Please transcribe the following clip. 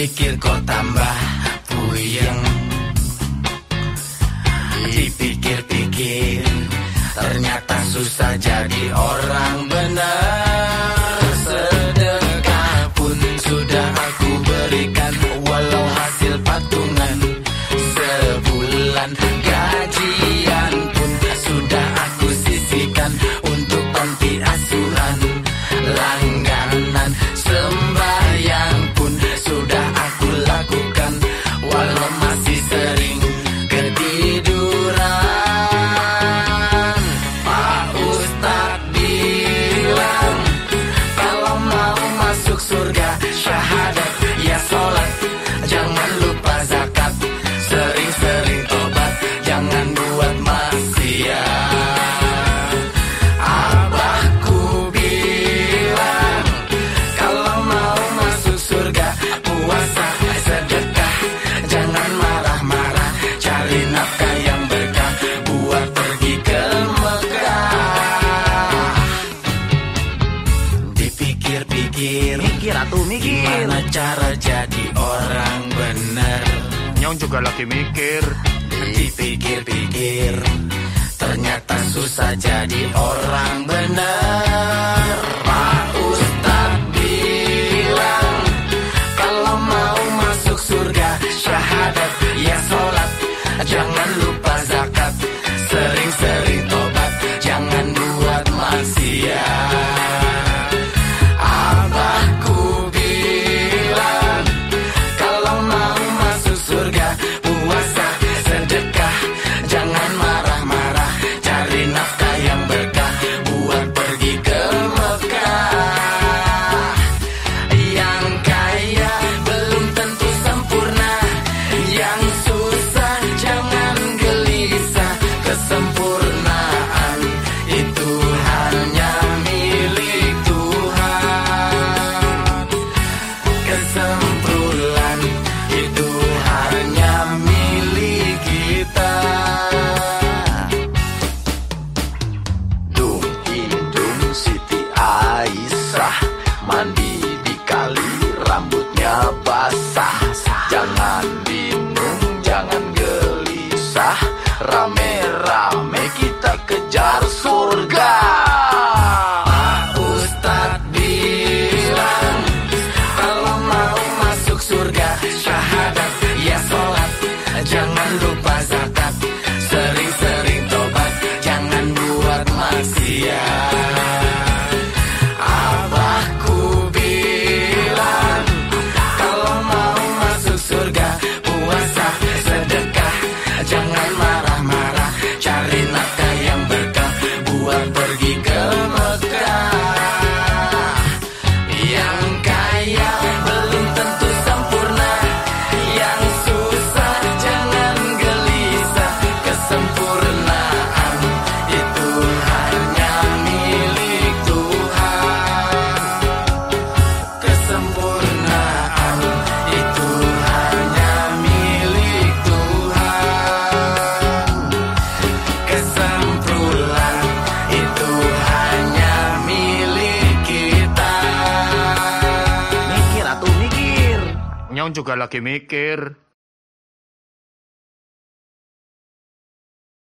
Dipikir kok tambah puyeng. Dipikir-pikir Ternyata susah jadi pikir-pikir Mikir atau mikir. Gimana cara jadi orang bener Nyong juga lagi mikir. Dipikir-pikir. Ternyata susah jadi orang mandi di kali rambutnya basah. Jangan bingung, jangan gelisah. Rame-rame kita kejar surga. Pak Ustadz bilang Kalau mau masuk surga syahadat ya sholat. Jangan lupa zakat Sering-sering tobat. Jangan buat maksiat. Nyong juga lagi mikir.